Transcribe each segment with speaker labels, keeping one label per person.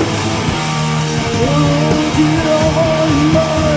Speaker 1: of your life. Can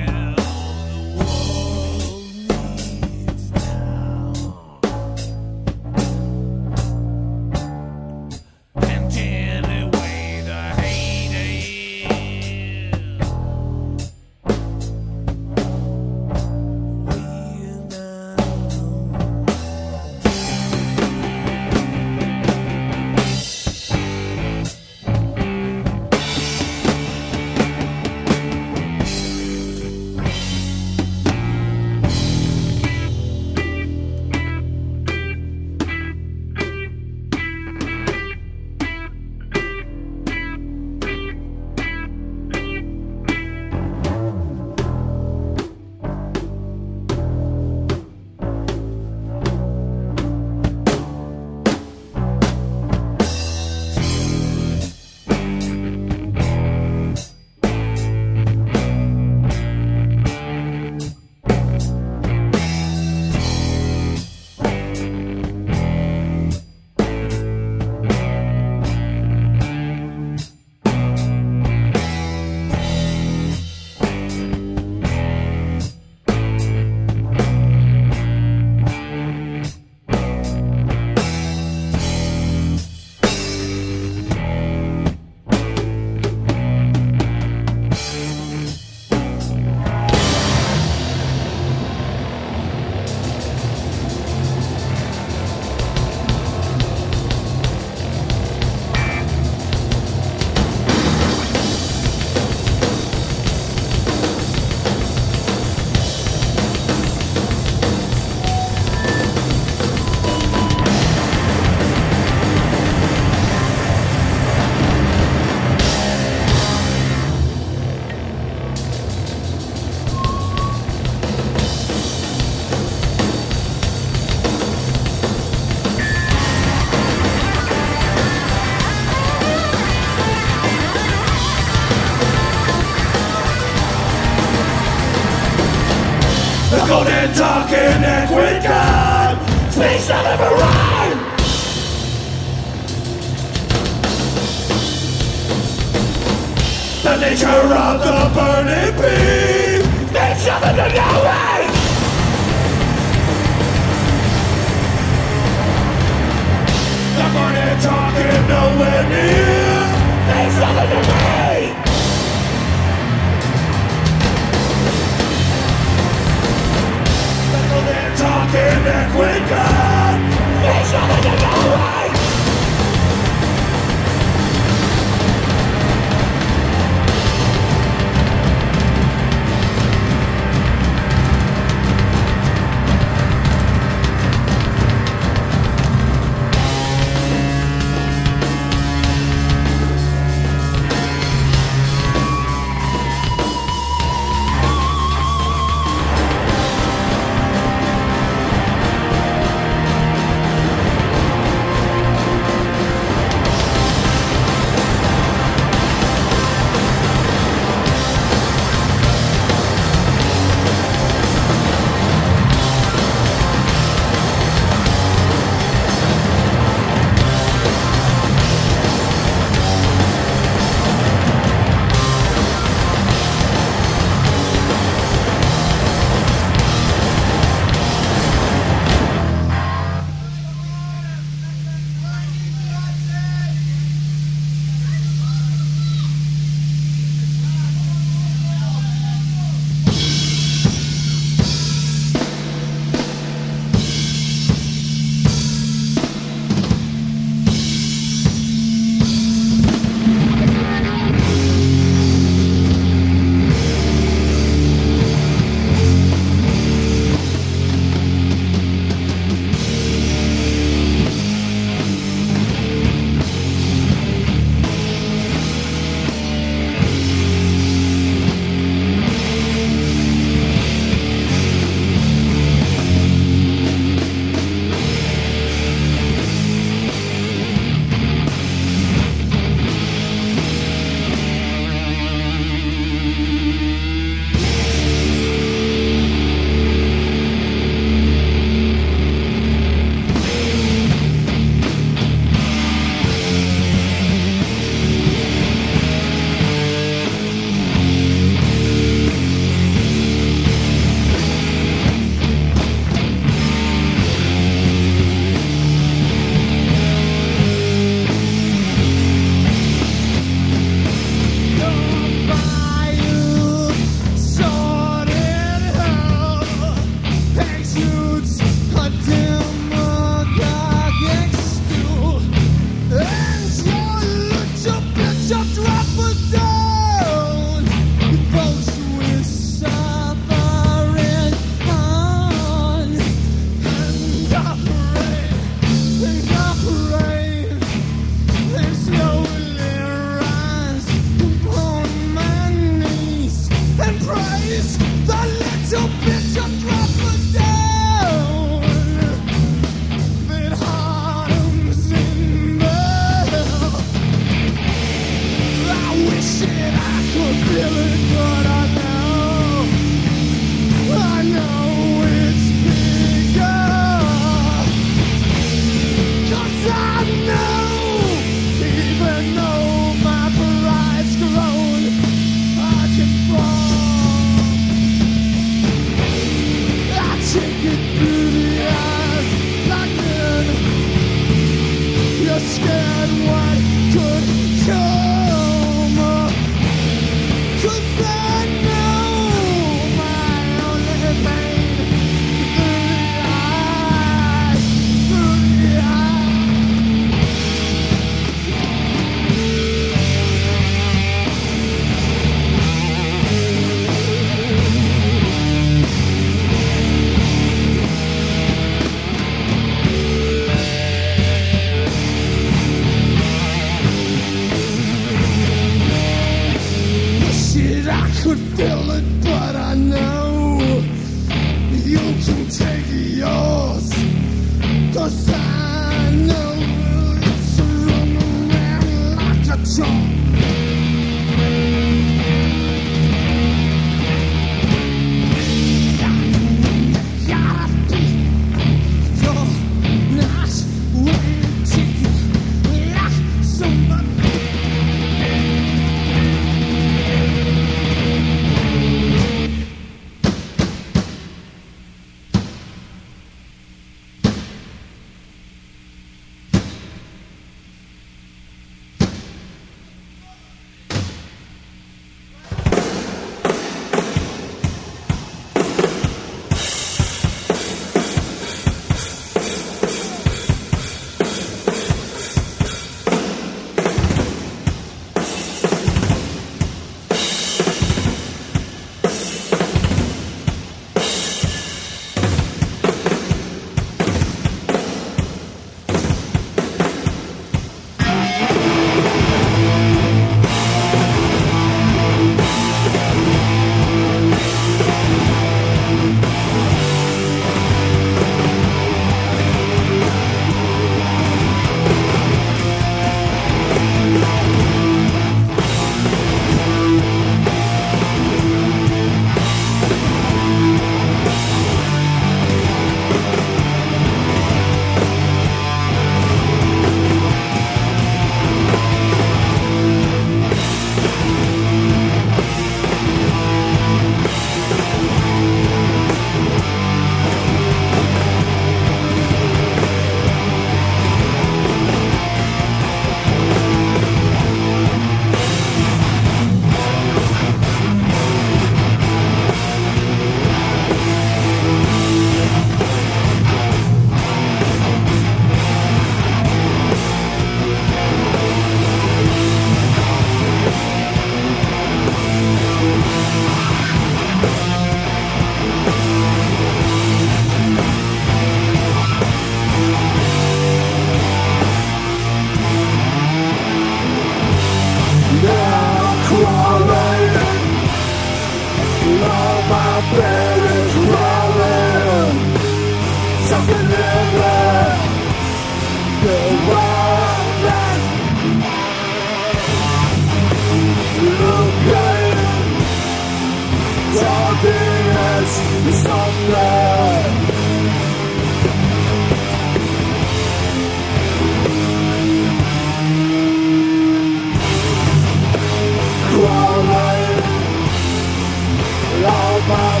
Speaker 1: my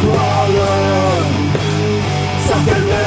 Speaker 2: crawling. Something never